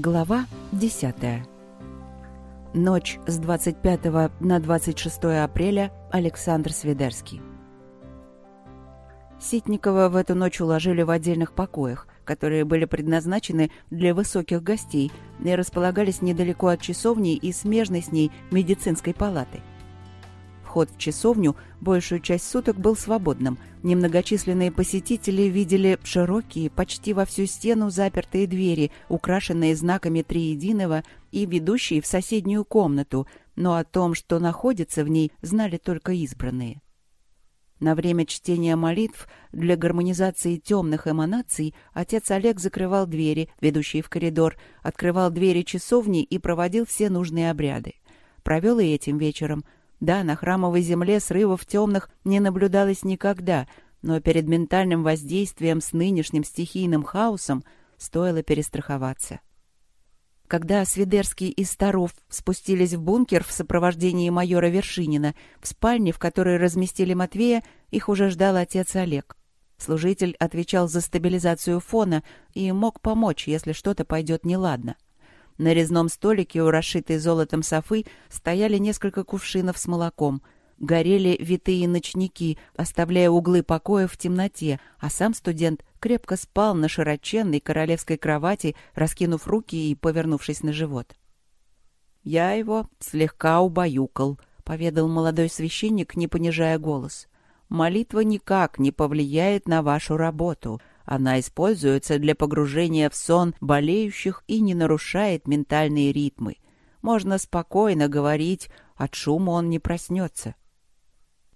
Глава 10. Ночь с 25 на 26 апреля. Александр Свидерский. Ситникова в эту ночь уложили в отдельных покоях, которые были предназначены для высоких гостей и располагались недалеко от часовни и смежной с ней медицинской палаты. Вход в часовню большую часть суток был свободным. Немногочисленные посетители видели широкие, почти во всю стену запертые двери, украшенные знаками Триединого и ведущие в соседнюю комнату, но о том, что находится в ней, знали только избранные. На время чтения молитв для гармонизации темных эманаций отец Олег закрывал двери, ведущие в коридор, открывал двери часовни и проводил все нужные обряды. Провел и этим вечером – да, на храмовой земле срывов темных не наблюдалось никогда, но перед ментальным воздействием с нынешним стихийным хаосом стоило перестраховаться. Когда Свидерский и Старов спустились в бункер в сопровождении майора Вершинина, в спальне, в которой разместили Матвея, их уже ждал отец Олег. Служитель отвечал за стабилизацию фона и мог помочь, если что-то пойдет неладно. — на резном столике у расшитой золотом софы стояли несколько кувшинов с молоком. Горели витые ночники, оставляя углы покоя в темноте, а сам студент крепко спал на широченной королевской кровати, раскинув руки и повернувшись на живот. «Я его слегка убаюкал», — поведал молодой священник, не понижая голос. «Молитва никак не повлияет на вашу работу. Она используется для погружения в сон болеющих и не нарушает ментальные ритмы. Можно спокойно говорить, от шума он не проснется.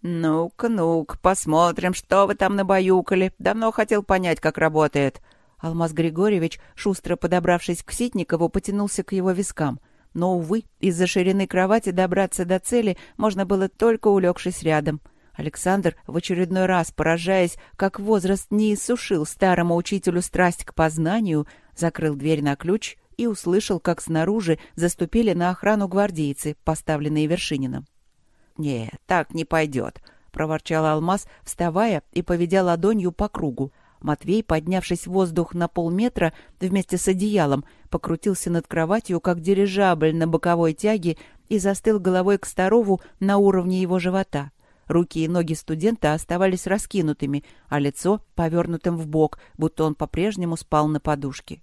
«Ну-ка, ну-ка, посмотрим, что вы там набаюкали. Давно хотел понять, как работает». Алмаз Григорьевич, шустро подобравшись к Ситникову, потянулся к его вискам. Но, увы, из-за ширины кровати добраться до цели можно было только улегшись рядом — Александр, в очередной раз поражаясь, как возраст не иссушил старому учителю страсть к познанию, закрыл дверь на ключ и услышал, как снаружи заступили на охрану гвардейцы, поставленные Вершининым. «Нет, так не пойдет», — проворчал Алмаз, вставая и поведя ладонью по кругу. Матвей, поднявшись в воздух на полметра вместе с одеялом, покрутился над кроватью, как дирижабль на боковой тяге, и застыл головой к Старову на уровне его живота — Руки и ноги студента оставались раскинутыми, а лицо повернутым в бок, будто он по-прежнему спал на подушке.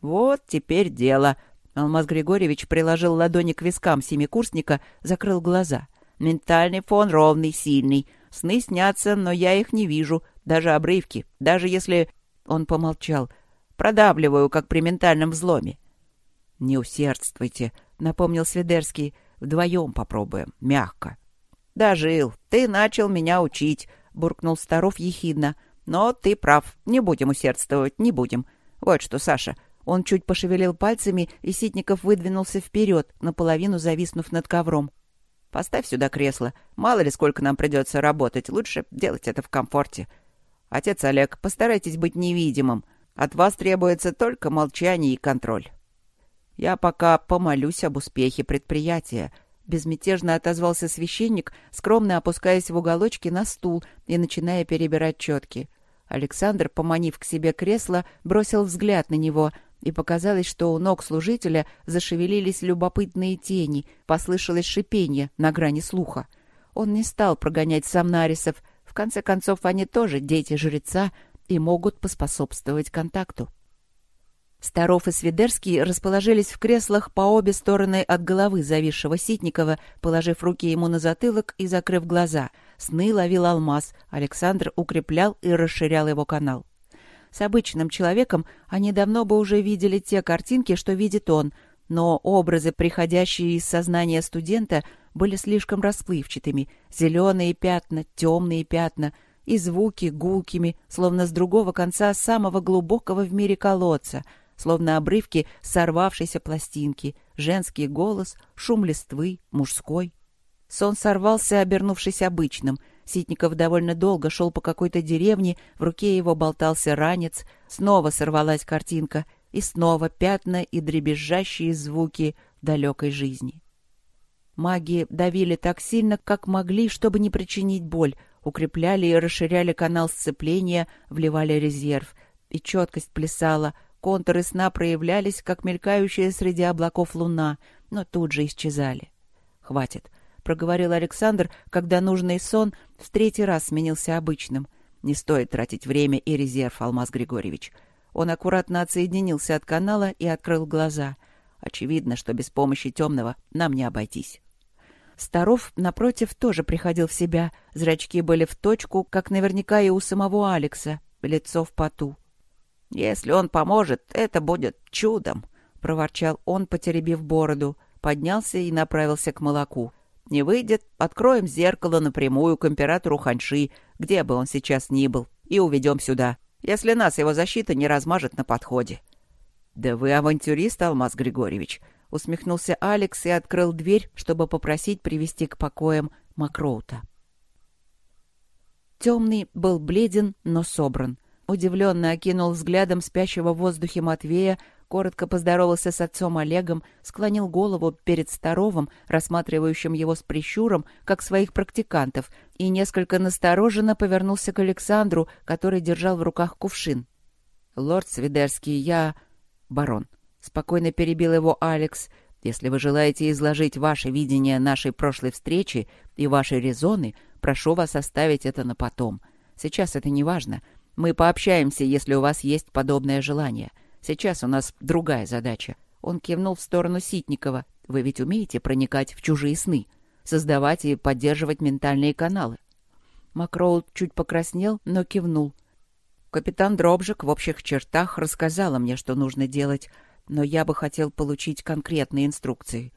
«Вот теперь дело!» Алмаз Григорьевич приложил ладони к вискам семикурсника, закрыл глаза. «Ментальный фон ровный, сильный. Сны снятся, но я их не вижу. Даже обрывки. Даже если...» Он помолчал. «Продавливаю, как при ментальном взломе». «Не усердствуйте», — напомнил Свидерский. «Вдвоем попробуем. Мягко». «Дожил. Ты начал меня учить», — буркнул Старов ехидно. «Но ты прав. Не будем усердствовать, не будем. Вот что, Саша». Он чуть пошевелил пальцами, и Ситников выдвинулся вперед, наполовину зависнув над ковром. «Поставь сюда кресло. Мало ли, сколько нам придется работать. Лучше делать это в комфорте. Отец Олег, постарайтесь быть невидимым. От вас требуется только молчание и контроль». «Я пока помолюсь об успехе предприятия», Безмятежно отозвался священник, скромно опускаясь в уголочке на стул и начиная перебирать четки. Александр, поманив к себе кресло, бросил взгляд на него, и показалось, что у ног служителя зашевелились любопытные тени, послышалось шипение на грани слуха. Он не стал прогонять самнарисов, в конце концов они тоже дети жреца и могут поспособствовать контакту. Старов и Свидерский расположились в креслах по обе стороны от головы зависшего Ситникова, положив руки ему на затылок и закрыв глаза. Сны ловил алмаз, Александр укреплял и расширял его канал. С обычным человеком они давно бы уже видели те картинки, что видит он, но образы, приходящие из сознания студента, были слишком расплывчатыми. Зеленые пятна, темные пятна — и звуки гулкими, словно с другого конца самого глубокого в мире колодца — словно обрывки сорвавшейся пластинки, женский голос, шум листвы, мужской. Сон сорвался, обернувшись обычным. Ситников довольно долго шел по какой-то деревне, в руке его болтался ранец, снова сорвалась картинка, и снова пятна и дребезжащие звуки далекой жизни. Маги давили так сильно, как могли, чтобы не причинить боль, укрепляли и расширяли канал сцепления, вливали резерв, и четкость плясала, Контуры сна проявлялись, как мелькающая среди облаков луна, но тут же исчезали. «Хватит», — проговорил Александр, когда нужный сон в третий раз сменился обычным. «Не стоит тратить время и резерв, Алмаз Григорьевич». Он аккуратно отсоединился от канала и открыл глаза. Очевидно, что без помощи темного нам не обойтись. Старов, напротив, тоже приходил в себя. Зрачки были в точку, как наверняка и у самого Алекса. Лицо в поту. «Если он поможет, это будет чудом», — проворчал он, потеребив бороду. Поднялся и направился к молоку. «Не выйдет, откроем зеркало напрямую к императору Ханьши, где бы он сейчас ни был, и уведем сюда, если нас его защита не размажет на подходе». «Да вы авантюрист, Алмаз Григорьевич», — усмехнулся Алекс и открыл дверь, чтобы попросить привести к покоям Макроута. Темный был бледен, но собран. Удивленно окинул взглядом спящего в воздухе Матвея, коротко поздоровался с отцом Олегом, склонил голову перед Старовым, рассматривающим его с прищуром, как своих практикантов, и несколько настороженно повернулся к Александру, который держал в руках кувшин. «Лорд Свидерский, я...» «Барон», — спокойно перебил его Алекс, «если вы желаете изложить ваше видение нашей прошлой встречи и ваши резоны, прошу вас оставить это на потом. Сейчас это не важно». Мы пообщаемся, если у вас есть подобное желание. Сейчас у нас другая задача. Он кивнул в сторону Ситникова. Вы ведь умеете проникать в чужие сны, создавать и поддерживать ментальные каналы. Макроуд чуть покраснел, но кивнул. Капитан Дробжик в общих чертах рассказала мне, что нужно делать, но я бы хотел получить конкретные инструкции.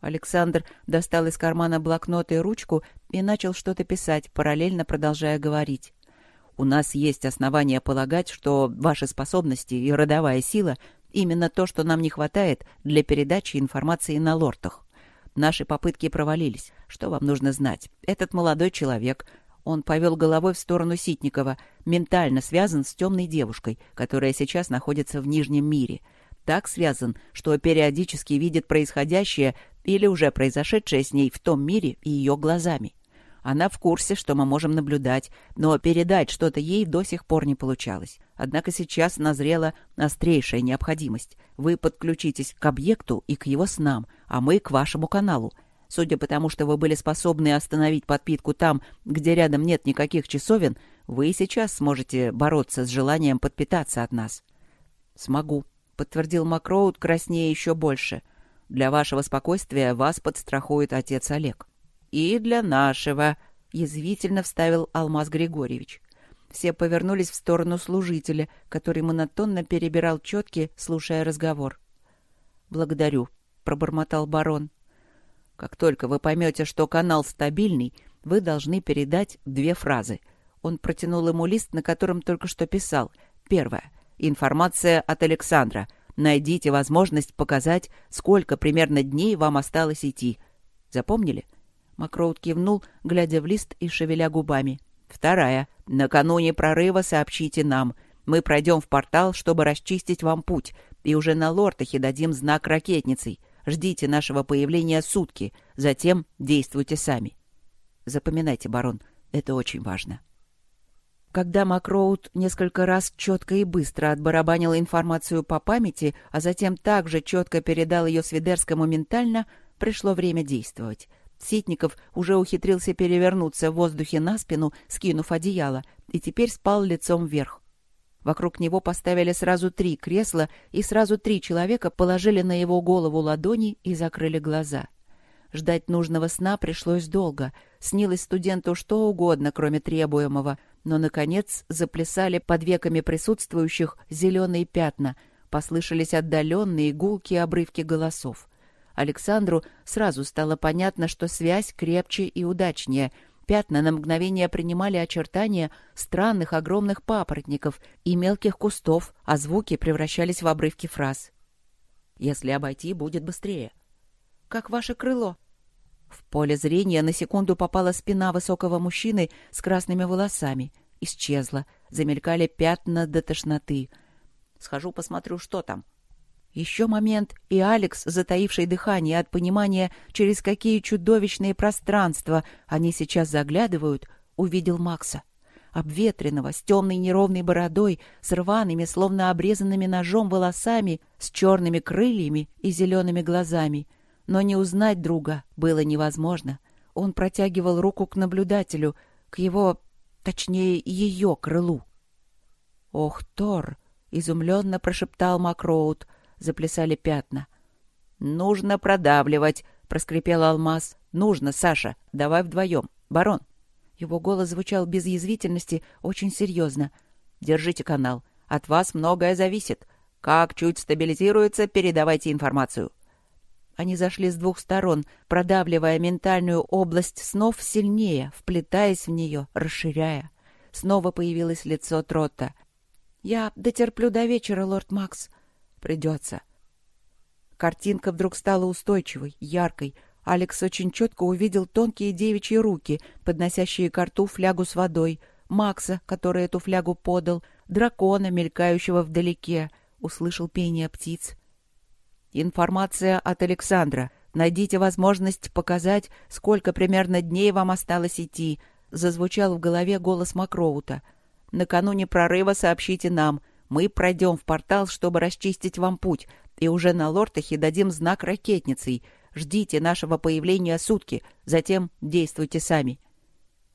Александр достал из кармана блокнот и ручку и начал что-то писать, параллельно продолжая говорить. У нас есть основания полагать, что ваши способности и родовая сила — именно то, что нам не хватает для передачи информации на лортах. Наши попытки провалились. Что вам нужно знать? Этот молодой человек, он повел головой в сторону Ситникова, ментально связан с темной девушкой, которая сейчас находится в Нижнем мире. Так связан, что периодически видит происходящее или уже произошедшее с ней в том мире и ее глазами. Она в курсе, что мы можем наблюдать, но передать что-то ей до сих пор не получалось. Однако сейчас назрела острейшая необходимость. Вы подключитесь к объекту и к его снам, а мы к вашему каналу. Судя по тому, что вы были способны остановить подпитку там, где рядом нет никаких часовен, вы сейчас сможете бороться с желанием подпитаться от нас. «Смогу», — подтвердил Макроуд, краснее еще больше. «Для вашего спокойствия вас подстрахует отец Олег» и для нашего», — язвительно вставил Алмаз Григорьевич. Все повернулись в сторону служителя, который монотонно перебирал четки, слушая разговор. «Благодарю», — пробормотал барон. «Как только вы поймете, что канал стабильный, вы должны передать две фразы». Он протянул ему лист, на котором только что писал. Первое. Информация от Александра. Найдите возможность показать, сколько примерно дней вам осталось идти. Запомнили? Макроуд кивнул, глядя в лист и шевеля губами. «Вторая. Накануне прорыва сообщите нам. Мы пройдем в портал, чтобы расчистить вам путь, и уже на Лортахе дадим знак ракетницей. Ждите нашего появления сутки, затем действуйте сами». Запоминайте, барон, это очень важно. Когда Макроуд несколько раз четко и быстро отбарабанил информацию по памяти, а затем также четко передал ее Свидерскому ментально, пришло время действовать — Ситников уже ухитрился перевернуться в воздухе на спину, скинув одеяло, и теперь спал лицом вверх. Вокруг него поставили сразу три кресла, и сразу три человека положили на его голову ладони и закрыли глаза. Ждать нужного сна пришлось долго. Снилось студенту что угодно, кроме требуемого, но, наконец, заплясали под веками присутствующих зеленые пятна, послышались отдаленные гулкие обрывки голосов — Александру сразу стало понятно, что связь крепче и удачнее. Пятна на мгновение принимали очертания странных огромных папоротников и мелких кустов, а звуки превращались в обрывки фраз. «Если обойти, будет быстрее». «Как ваше крыло?» В поле зрения на секунду попала спина высокого мужчины с красными волосами. Исчезла. Замелькали пятна до тошноты. «Схожу посмотрю, что там», еще момент, и Алекс, затаивший дыхание от понимания, через какие чудовищные пространства они сейчас заглядывают, увидел Макса. обветренного, с темной неровной бородой, с рваными, словно обрезанными ножом волосами, с черными крыльями и зелеными глазами. Но не узнать друга было невозможно. Он протягивал руку к наблюдателю, к его, точнее, ее крылу. «Ох, Тор!» — изумленно прошептал Макроуд. Заплясали пятна. «Нужно продавливать!» — проскрипел Алмаз. «Нужно, Саша. Давай вдвоем. Барон». Его голос звучал без язвительности, очень серьезно. «Держите канал. От вас многое зависит. Как чуть стабилизируется, передавайте информацию». Они зашли с двух сторон, продавливая ментальную область снов сильнее, вплетаясь в нее, расширяя. Снова появилось лицо Тротта. «Я дотерплю до вечера, лорд Макс». «Придется». Картинка вдруг стала устойчивой, яркой. Алекс очень четко увидел тонкие девичьи руки, подносящие к рту флягу с водой, Макса, который эту флягу подал, дракона, мелькающего вдалеке. Услышал пение птиц. Информация от Александра. Найдите возможность показать, сколько примерно дней вам осталось идти. Зазвучал в голове голос Макроута. Накануне прорыва сообщите нам. Мы пройдем в портал, чтобы расчистить вам путь, и уже на Лортахе дадим знак ракетницей. Ждите нашего появления сутки, затем действуйте сами.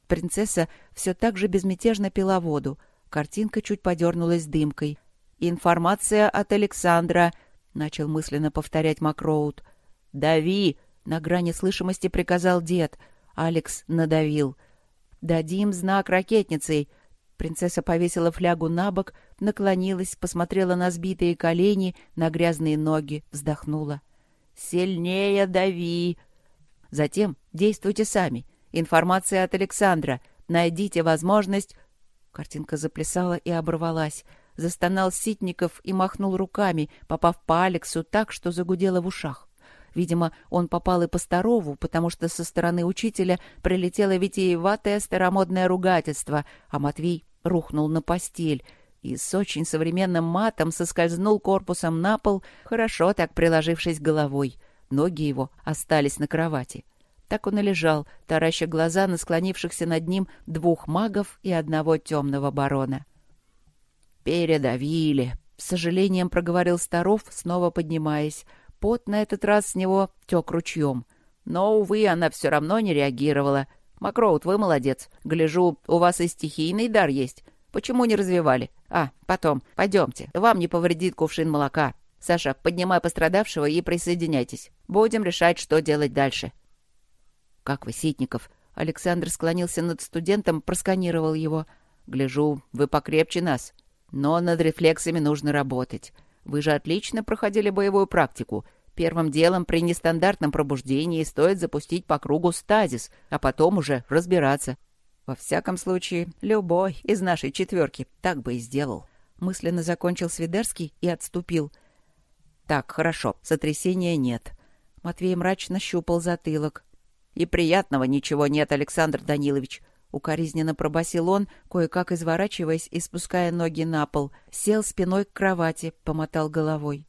Принцесса все так же безмятежно пила воду. Картинка чуть подернулась дымкой. «Информация от Александра», — начал мысленно повторять Макроуд. «Дави!» — на грани слышимости приказал дед. Алекс надавил. «Дадим знак ракетницей!» Принцесса повесила флягу на бок, наклонилась, посмотрела на сбитые колени, на грязные ноги, вздохнула. «Сильнее дави!» «Затем действуйте сами. Информация от Александра. Найдите возможность...» Картинка заплясала и оборвалась застонал Ситников и махнул руками, попав по Алексу так, что загудело в ушах. Видимо, он попал и по Старову, потому что со стороны учителя прилетело витиеватое старомодное ругательство, а Матвей рухнул на постель и с очень современным матом соскользнул корпусом на пол, хорошо так приложившись головой. Ноги его остались на кровати. Так он и лежал, тараща глаза на склонившихся над ним двух магов и одного темного барона. «Передавили», — с сожалением проговорил Старов, снова поднимаясь. Пот на этот раз с него тек ручьем. Но, увы, она все равно не реагировала. «Макроут, вы молодец. Гляжу, у вас и стихийный дар есть. Почему не развивали? А, потом. Пойдемте. Вам не повредит кувшин молока. Саша, поднимай пострадавшего и присоединяйтесь. Будем решать, что делать дальше». «Как вы, Ситников?» Александр склонился над студентом, просканировал его. «Гляжу, вы покрепче нас. Но над рефлексами нужно работать. Вы же отлично проходили боевую практику. Первым делом при нестандартном пробуждении стоит запустить по кругу стазис, а потом уже разбираться. Во всяком случае, любой из нашей четверки так бы и сделал. Мысленно закончил Свидерский и отступил. Так, хорошо, сотрясения нет. Матвей мрачно щупал затылок. И приятного ничего нет, Александр Данилович. — укоризненно пробасил он, кое-как изворачиваясь и спуская ноги на пол. Сел спиной к кровати, помотал головой. —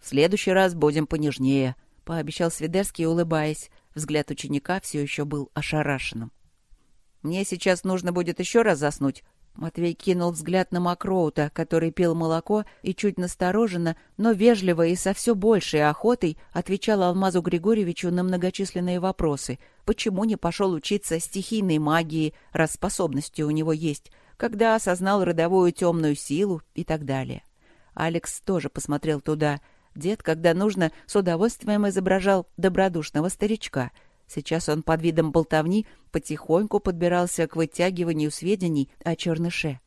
В следующий раз будем понежнее, — пообещал Свидерский, улыбаясь. Взгляд ученика все еще был ошарашенным. — Мне сейчас нужно будет еще раз заснуть, Матвей кинул взгляд на Макроута, который пил молоко и чуть настороженно, но вежливо и со все большей охотой отвечал Алмазу Григорьевичу на многочисленные вопросы. Почему не пошел учиться стихийной магии, раз способности у него есть, когда осознал родовую темную силу и так далее. Алекс тоже посмотрел туда. Дед, когда нужно, с удовольствием изображал добродушного старичка — Сейчас он под видом болтовни потихоньку подбирался к вытягиванию сведений о черныше.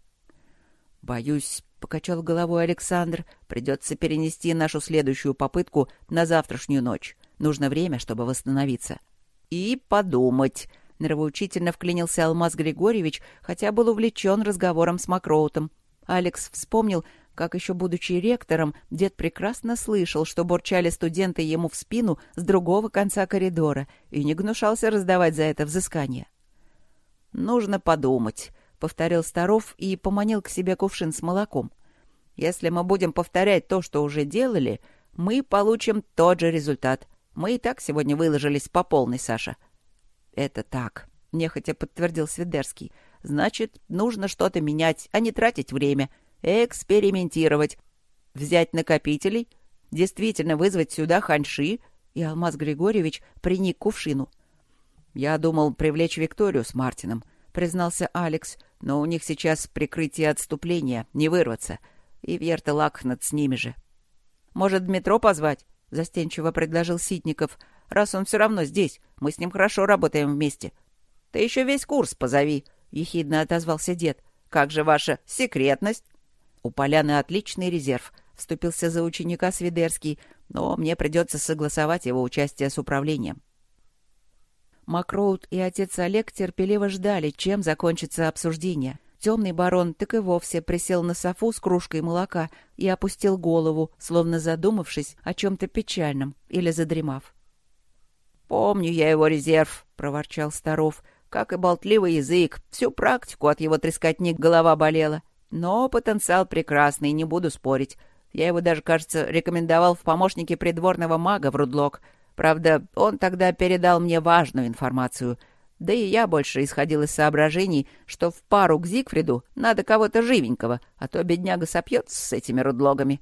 «Боюсь», — покачал головой Александр, — «придется перенести нашу следующую попытку на завтрашнюю ночь. Нужно время, чтобы восстановиться». «И подумать», — нравоучительно вклинился Алмаз Григорьевич, хотя был увлечен разговором с Макроутом. Алекс вспомнил, как еще будучи ректором, дед прекрасно слышал, что бурчали студенты ему в спину с другого конца коридора и не гнушался раздавать за это взыскание. «Нужно подумать», — повторил Старов и поманил к себе кувшин с молоком. «Если мы будем повторять то, что уже делали, мы получим тот же результат. Мы и так сегодня выложились по полной, Саша». «Это так», — нехотя подтвердил Свидерский. Значит, нужно что-то менять, а не тратить время. Экспериментировать. Взять накопителей, действительно вызвать сюда ханьши, и Алмаз Григорьевич приник кувшину. «Я думал привлечь Викторию с Мартином», — признался Алекс, «но у них сейчас прикрытие отступления, не вырваться, и Верта Лакхнат с ними же». «Может, Дмитро позвать?» — застенчиво предложил Ситников. «Раз он все равно здесь, мы с ним хорошо работаем вместе». «Ты еще весь курс позови», — ехидно отозвался дед. «Как же ваша секретность?» «У Поляны отличный резерв», — вступился за ученика Свидерский, «но мне придется согласовать его участие с управлением». Макроуд и отец Олег терпеливо ждали, чем закончится обсуждение. Темный барон так и вовсе присел на софу с кружкой молока и опустил голову, словно задумавшись о чем-то печальном или задремав. «Помню я его резерв», — проворчал Старов. «Как и болтливый язык, всю практику от его трескотни голова болела. Но потенциал прекрасный, не буду спорить. Я его даже, кажется, рекомендовал в помощнике придворного мага в Рудлок. Правда, он тогда передал мне важную информацию. Да и я больше исходил из соображений, что в пару к Зигфриду надо кого-то живенького, а то бедняга сопьется с этими рудлогами».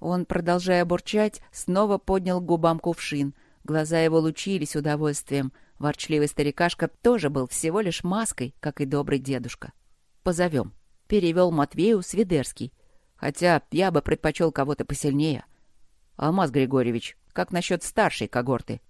Он, продолжая бурчать, снова поднял губам кувшин — Глаза его лучились удовольствием. Ворчливый старикашка тоже был всего лишь маской, как и добрый дедушка. «Позовем», — перевел Матвею Свидерский. «Хотя я бы предпочел кого-то посильнее». «Алмаз Григорьевич, как насчет старшей когорты?»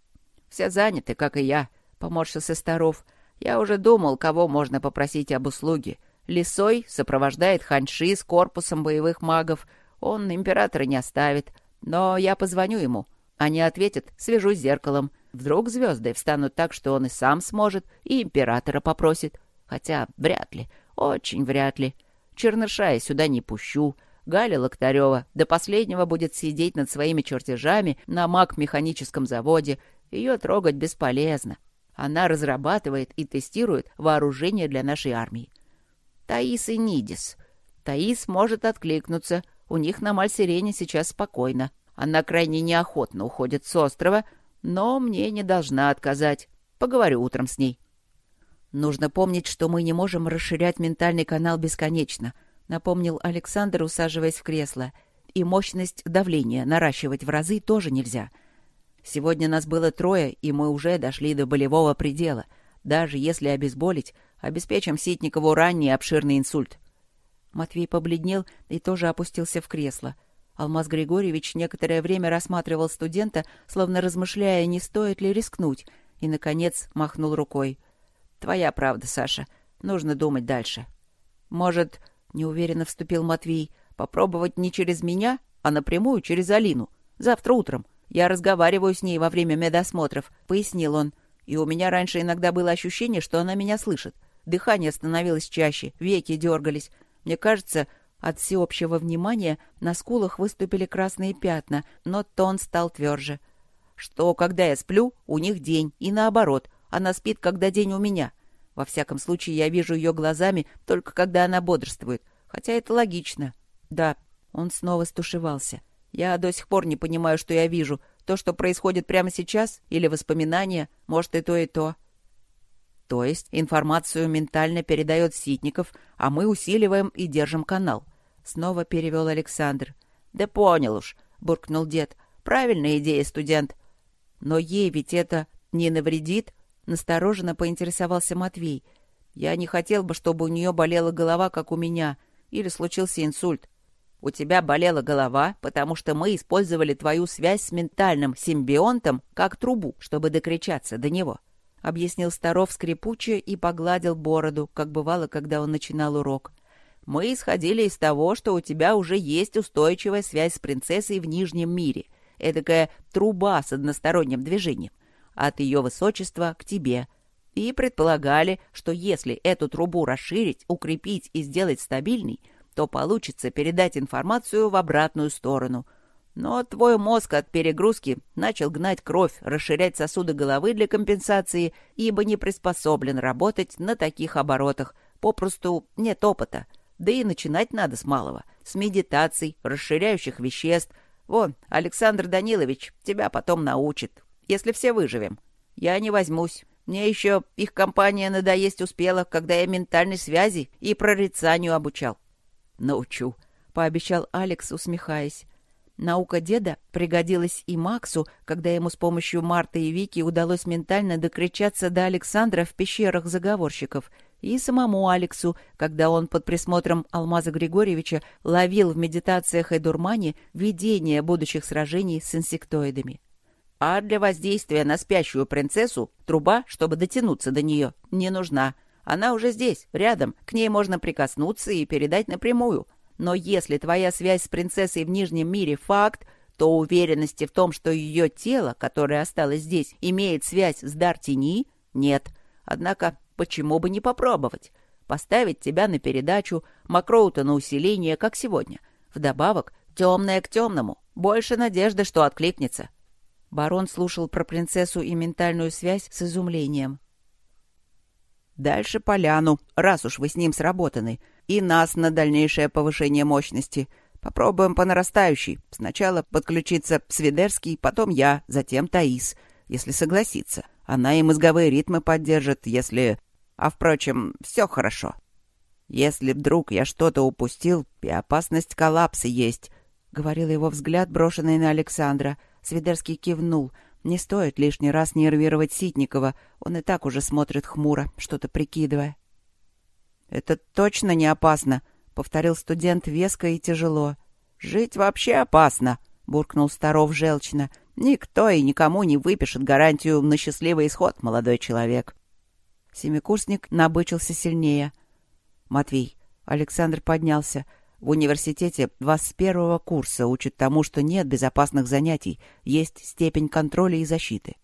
«Все заняты, как и я», — поморщился Старов. «Я уже думал, кого можно попросить об услуге. Лисой сопровождает ханьши с корпусом боевых магов. Он императора не оставит. Но я позвоню ему. Они ответят, свяжусь зеркалом. Вдруг звезды встанут так, что он и сам сможет, и императора попросит. Хотя вряд ли, очень вряд ли. Черныша я сюда не пущу. Галя Локтарева до последнего будет сидеть над своими чертежами на маг-механическом заводе. Ее трогать бесполезно. Она разрабатывает и тестирует вооружение для нашей армии. Таис и Нидис. Таис может откликнуться. У них на Мальсирене сейчас спокойно. Она крайне неохотно уходит с острова, но мне не должна отказать. Поговорю утром с ней. Нужно помнить, что мы не можем расширять ментальный канал бесконечно, напомнил Александр, усаживаясь в кресло. И мощность давления наращивать в разы тоже нельзя. Сегодня нас было трое, и мы уже дошли до болевого предела. Даже если обезболить, обеспечим Ситникову ранний обширный инсульт. Матвей побледнел и тоже опустился в кресло — Алмаз Григорьевич некоторое время рассматривал студента, словно размышляя, не стоит ли рискнуть, и, наконец, махнул рукой. «Твоя правда, Саша. Нужно думать дальше». «Может, — неуверенно вступил Матвей, — попробовать не через меня, а напрямую через Алину. Завтра утром. Я разговариваю с ней во время медосмотров», — пояснил он. «И у меня раньше иногда было ощущение, что она меня слышит. Дыхание становилось чаще, веки дергались. Мне кажется, от всеобщего внимания на скулах выступили красные пятна, но тон стал тверже. Что, когда я сплю, у них день, и наоборот, она спит, когда день у меня. Во всяком случае, я вижу ее глазами только когда она бодрствует, хотя это логично. Да, он снова стушевался. Я до сих пор не понимаю, что я вижу. То, что происходит прямо сейчас, или воспоминания, может, и то, и то. То есть информацию ментально передает Ситников, а мы усиливаем и держим канал. Снова перевел Александр. «Да понял уж», — буркнул дед. «Правильная идея, студент». «Но ей ведь это не навредит?» — настороженно поинтересовался Матвей. «Я не хотел бы, чтобы у нее болела голова, как у меня, или случился инсульт. У тебя болела голова, потому что мы использовали твою связь с ментальным симбионтом как трубу, чтобы докричаться до него», — объяснил Старов скрипуче и погладил бороду, как бывало, когда он начинал урок. Мы исходили из того, что у тебя уже есть устойчивая связь с принцессой в Нижнем мире, эдакая труба с односторонним движением, от ее высочества к тебе. И предполагали, что если эту трубу расширить, укрепить и сделать стабильной, то получится передать информацию в обратную сторону. Но твой мозг от перегрузки начал гнать кровь, расширять сосуды головы для компенсации, ибо не приспособлен работать на таких оборотах, попросту нет опыта — да и начинать надо с малого, с медитаций, расширяющих веществ. Вон, Александр Данилович тебя потом научит, если все выживем. Я не возьмусь. Мне еще их компания надоесть успела, когда я ментальной связи и прорицанию обучал. Научу, — пообещал Алекс, усмехаясь. Наука деда пригодилась и Максу, когда ему с помощью Марты и Вики удалось ментально докричаться до Александра в пещерах заговорщиков, и самому Алексу, когда он под присмотром Алмаза Григорьевича ловил в медитациях и дурмане видение будущих сражений с инсектоидами. А для воздействия на спящую принцессу труба, чтобы дотянуться до нее, не нужна. Она уже здесь, рядом, к ней можно прикоснуться и передать напрямую — но если твоя связь с принцессой в Нижнем мире — факт, то уверенности в том, что ее тело, которое осталось здесь, имеет связь с Дартини, нет. Однако, почему бы не попробовать? Поставить тебя на передачу, Макроута на усиление, как сегодня. Вдобавок, темное к темному. Больше надежды, что откликнется. Барон слушал про принцессу и ментальную связь с изумлением. «Дальше поляну, раз уж вы с ним сработаны и нас на дальнейшее повышение мощности. Попробуем по нарастающей. Сначала подключиться Свидерский, потом я, затем Таис, если согласится. Она и мозговые ритмы поддержит, если... А, впрочем, все хорошо. Если вдруг я что-то упустил, и опасность коллапса есть, — говорил его взгляд, брошенный на Александра. Свидерский кивнул. Не стоит лишний раз нервировать Ситникова. Он и так уже смотрит хмуро, что-то прикидывая. «Это точно не опасно», — повторил студент веско и тяжело. «Жить вообще опасно», — буркнул Старов желчно. «Никто и никому не выпишет гарантию на счастливый исход, молодой человек». Семикурсник набычился сильнее. «Матвей», — Александр поднялся, — «в университете вас с первого курса учат тому, что нет безопасных занятий, есть степень контроля и защиты.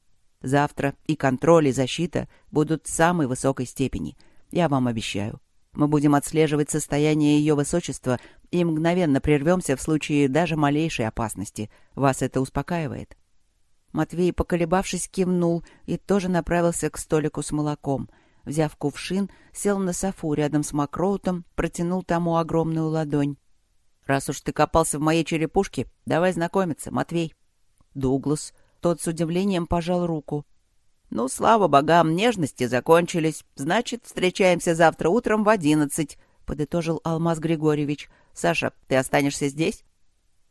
Завтра и контроль, и защита будут самой высокой степени. Я вам обещаю. Мы будем отслеживать состояние ее высочества и мгновенно прервемся в случае даже малейшей опасности. Вас это успокаивает?» Матвей, поколебавшись, кивнул и тоже направился к столику с молоком. Взяв кувшин, сел на софу рядом с Макроутом, протянул тому огромную ладонь. «Раз уж ты копался в моей черепушке, давай знакомиться, Матвей». Дуглас. Тот с удивлением пожал руку. «Ну, слава богам, нежности закончились. Значит, встречаемся завтра утром в одиннадцать», — подытожил Алмаз Григорьевич. «Саша, ты останешься здесь?»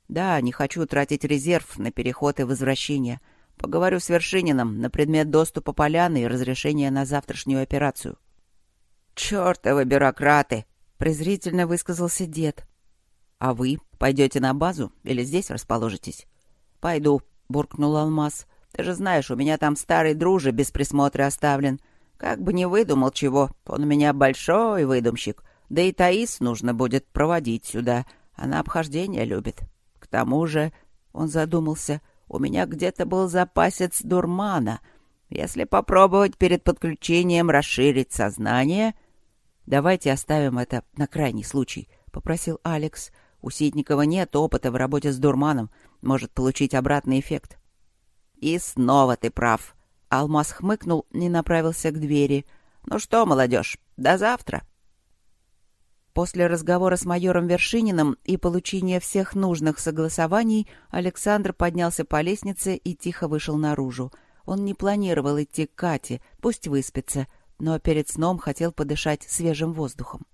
«Да, не хочу тратить резерв на переход и возвращение. Поговорю с Вершининым на предмет доступа поляны и разрешения на завтрашнюю операцию». «Чёртовы бюрократы!» — презрительно высказался дед. «А вы пойдете на базу или здесь расположитесь?» «Пойду», — буркнул Алмаз. Ты же знаешь, у меня там старый дружи без присмотра оставлен. Как бы не выдумал чего, он у меня большой выдумщик. Да и Таис нужно будет проводить сюда. Она обхождение любит. К тому же, он задумался, у меня где-то был запасец дурмана. Если попробовать перед подключением расширить сознание... «Давайте оставим это на крайний случай», — попросил Алекс. «У Ситникова нет опыта в работе с дурманом. Может получить обратный эффект». «И снова ты прав». Алмаз хмыкнул и направился к двери. «Ну что, молодежь, до завтра». После разговора с майором Вершининым и получения всех нужных согласований Александр поднялся по лестнице и тихо вышел наружу. Он не планировал идти к Кате, пусть выспится, но перед сном хотел подышать свежим воздухом.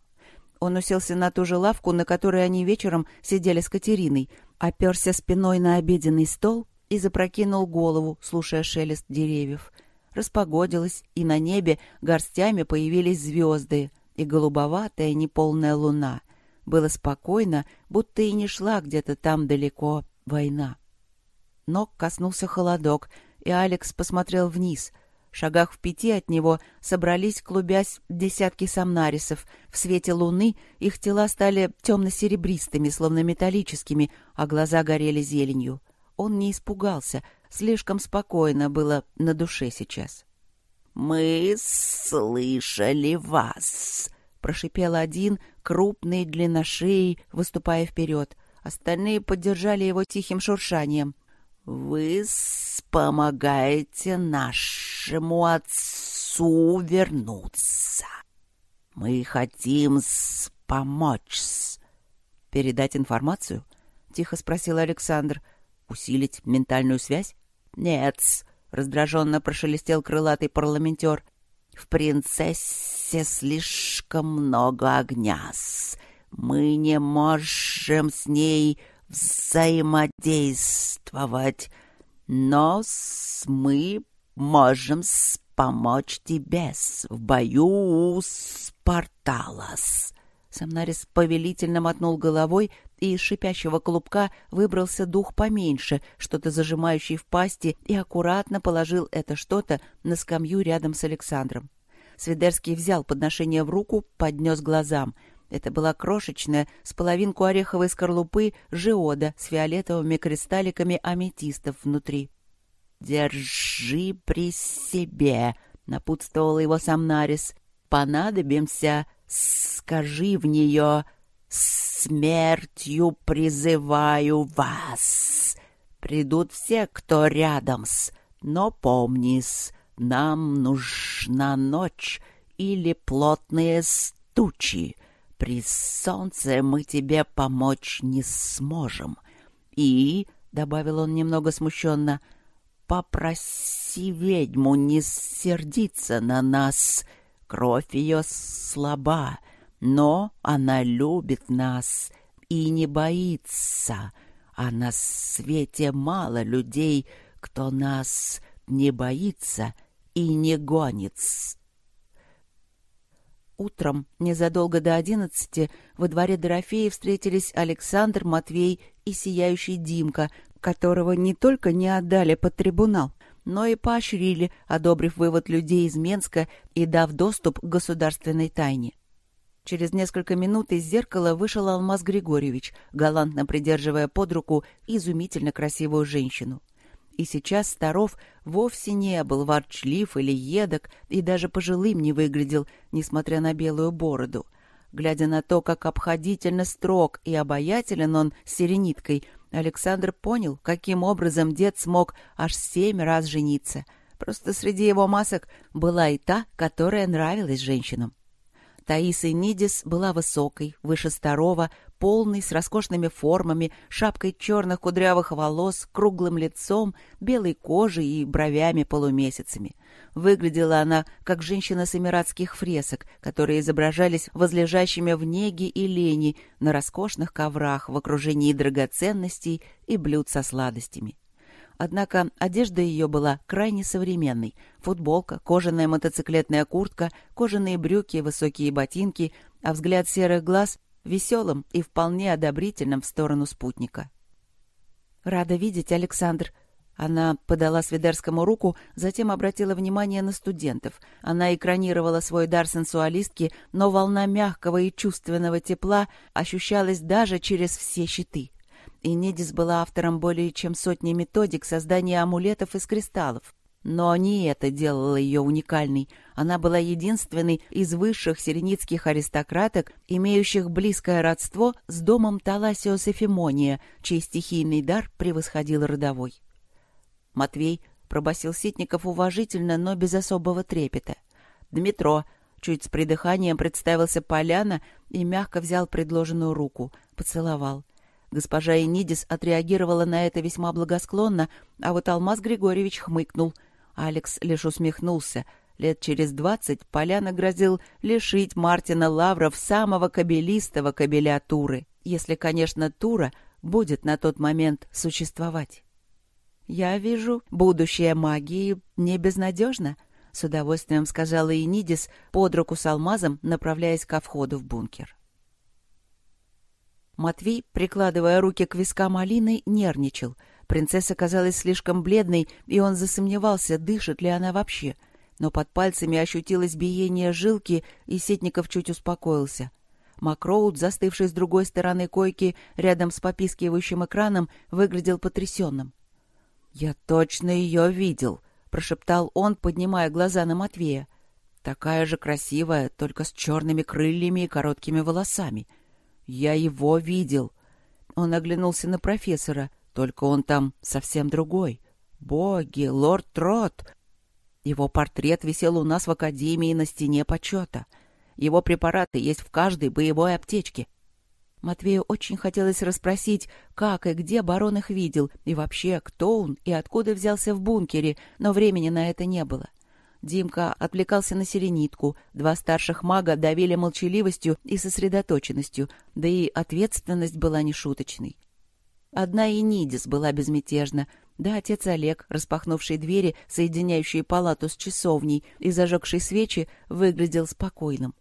Он уселся на ту же лавку, на которой они вечером сидели с Катериной, оперся спиной на обеденный стол и запрокинул голову, слушая шелест деревьев. Распогодилось, и на небе горстями появились звезды и голубоватая неполная луна. Было спокойно, будто и не шла где-то там далеко война. Ног коснулся холодок, и Алекс посмотрел вниз. В шагах в пяти от него собрались, клубясь, десятки самнарисов. В свете луны их тела стали темно-серебристыми, словно металлическими, а глаза горели зеленью. Он не испугался, слишком спокойно было на душе сейчас. «Мы слышали вас!» — прошипел один, крупный, длинношеей, выступая вперед. Остальные поддержали его тихим шуршанием. «Вы помогаете нашему отцу вернуться. Мы хотим помочь». «Передать информацию?» — тихо спросил Александр. Усилить ментальную связь? Нет, — раздраженно прошелестел крылатый парламентер. «В принцессе слишком много огня. Мы не можем с ней взаимодействовать, но мы можем помочь тебе в бою с порталас». Самнарис повелительно мотнул головой, и из шипящего клубка выбрался дух поменьше, что-то зажимающий в пасти, и аккуратно положил это что-то на скамью рядом с Александром. Свидерский взял подношение в руку, поднес глазам. Это была крошечная, с половинку ореховой скорлупы, жиода с фиолетовыми кристалликами аметистов внутри. «Держи при себе», — напутствовал его Самнарис. «Понадобимся скажи в нее «Смертью призываю вас!» Придут все, кто рядом с, но помни-с, нам нужна ночь или плотные стучи. При солнце мы тебе помочь не сможем. И, — добавил он немного смущенно, — попроси ведьму не сердиться на нас, — Кровь ее слаба, но она любит нас и не боится. А на свете мало людей, кто нас не боится и не гонит. Утром, незадолго до одиннадцати, во дворе Дорофеи встретились Александр, Матвей и сияющий Димка, которого не только не отдали под трибунал, но и поощрили, одобрив вывод людей из Менска и дав доступ к государственной тайне. Через несколько минут из зеркала вышел Алмаз Григорьевич, галантно придерживая под руку изумительно красивую женщину. И сейчас Старов вовсе не был ворчлив или едок, и даже пожилым не выглядел, несмотря на белую бороду. Глядя на то, как обходительно строг и обаятелен он с сирениткой — Александр понял, каким образом дед смог аж семь раз жениться. Просто среди его масок была и та, которая нравилась женщинам. Таиса Нидис была высокой, выше старого, полной, с роскошными формами, шапкой черных кудрявых волос, круглым лицом, белой кожей и бровями-полумесяцами. Выглядела она, как женщина с эмиратских фресок, которые изображались возлежащими в неге и лени на роскошных коврах в окружении драгоценностей и блюд со сладостями. Однако одежда ее была крайне современной. Футболка, кожаная мотоциклетная куртка, кожаные брюки, высокие ботинки, а взгляд серых глаз веселым и вполне одобрительным в сторону спутника. «Рада видеть, Александр», она подала Свидерскому руку, затем обратила внимание на студентов. Она экранировала свой дар сенсуалистки, но волна мягкого и чувственного тепла ощущалась даже через все щиты. И Недис была автором более чем сотни методик создания амулетов из кристаллов. Но не это делало ее уникальной. Она была единственной из высших сиреницких аристократок, имеющих близкое родство с домом Таласиос Эфимония, чей стихийный дар превосходил родовой. Матвей пробасил Ситников уважительно, но без особого трепета. Дмитро чуть с придыханием представился Поляна и мягко взял предложенную руку, поцеловал. Госпожа Энидис отреагировала на это весьма благосклонно, а вот Алмаз Григорьевич хмыкнул. Алекс лишь усмехнулся. Лет через двадцать Поляна грозил лишить Мартина Лавров самого кабелистого кабеля Туры, если, конечно, Тура будет на тот момент существовать. «Я вижу, будущее магии не безнадежно», — с удовольствием сказала Энидис под руку с алмазом, направляясь ко входу в бункер. Матвей, прикладывая руки к вискам Алины, нервничал. Принцесса казалась слишком бледной, и он засомневался, дышит ли она вообще. Но под пальцами ощутилось биение жилки, и Сетников чуть успокоился. Макроуд, застывший с другой стороны койки рядом с попискивающим экраном, выглядел потрясенным. «Я точно ее видел», — прошептал он, поднимая глаза на Матвея. «Такая же красивая, только с черными крыльями и короткими волосами. Я его видел». Он оглянулся на профессора, только он там совсем другой. «Боги, лорд Трот!» Его портрет висел у нас в академии на стене почета. Его препараты есть в каждой боевой аптечке. Матвею очень хотелось расспросить, как и где барон их видел, и вообще, кто он и откуда взялся в бункере, но времени на это не было. Димка отвлекался на серенитку, два старших мага давили молчаливостью и сосредоточенностью, да и ответственность была нешуточной. Одна и Нидис была безмятежна, да отец Олег, распахнувший двери, соединяющие палату с часовней и зажегший свечи, выглядел спокойным.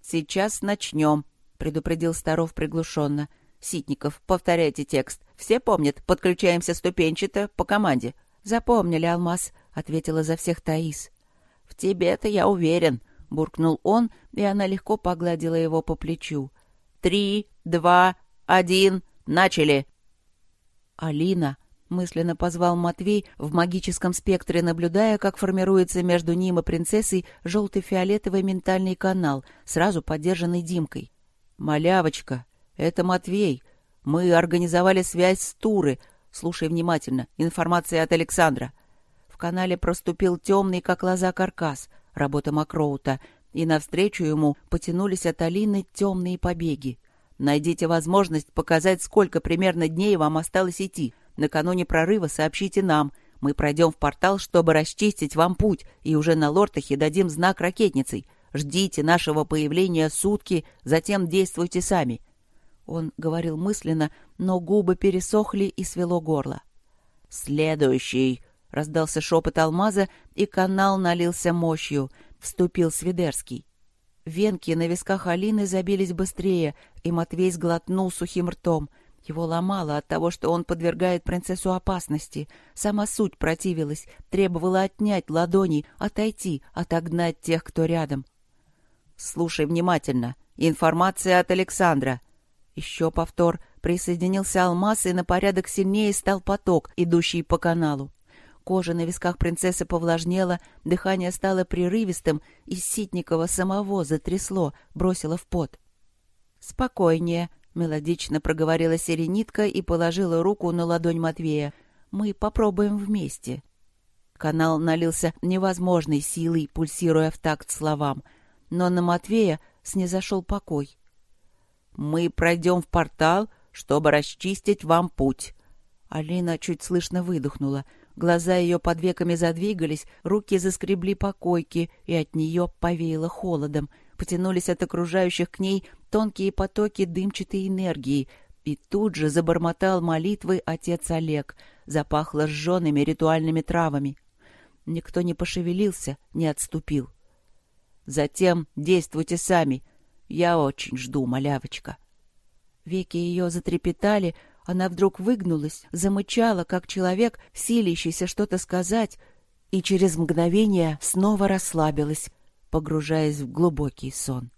«Сейчас начнем», — предупредил Старов приглушенно. «Ситников, повторяйте текст. Все помнят, подключаемся ступенчато по команде». «Запомнили, Алмаз», — ответила за всех Таис. «В тебе-то я уверен», — буркнул он, и она легко погладила его по плечу. «Три, два, один, начали!» «Алина!» — мысленно позвал Матвей, в магическом спектре наблюдая, как формируется между ним и принцессой желтый-фиолетовый ментальный канал, сразу поддержанный Димкой. «Малявочка, это Матвей. Мы организовали связь с Туры. Слушай внимательно. Информация от Александра». Канале проступил темный, как лоза, каркас, работа Макроута, и навстречу ему потянулись от Алины темные побеги. Найдите возможность показать, сколько примерно дней вам осталось идти. Накануне прорыва сообщите нам. Мы пройдем в портал, чтобы расчистить вам путь, и уже на Лортахе дадим знак ракетницей. Ждите нашего появления сутки, затем действуйте сами». Он говорил мысленно, но губы пересохли и свело горло. «Следующий!» — раздался шепот алмаза, и канал налился мощью. Вступил Свидерский. Венки на висках Алины забились быстрее, и Матвей сглотнул сухим ртом. Его ломало от того, что он подвергает принцессу опасности. Сама суть противилась, требовала отнять ладони, отойти, отогнать тех, кто рядом. «Слушай внимательно. Информация от Александра». Еще повтор. Присоединился алмаз, и на порядок сильнее стал поток, идущий по каналу. Кожа на висках принцессы повлажнела, дыхание стало прерывистым, и Ситникова самого затрясло, бросило в пот. «Спокойнее», — мелодично проговорила Серенитка и положила руку на ладонь Матвея. «Мы попробуем вместе». Канал налился невозможной силой, пульсируя в такт словам. Но на Матвея снизошел покой. «Мы пройдем в портал, чтобы расчистить вам путь». Алина чуть слышно выдохнула — Глаза ее под веками задвигались, руки заскребли по койке, и от нее повеяло холодом. Потянулись от окружающих к ней тонкие потоки дымчатой энергии, и тут же забормотал молитвы отец Олег, запахло сжёными ритуальными травами. Никто не пошевелился, не отступил. Затем действуйте сами. Я очень жду, малявочка. Веки ее затрепетали, она вдруг выгнулась, замычала, как человек, силящийся что-то сказать, и через мгновение снова расслабилась, погружаясь в глубокий сон.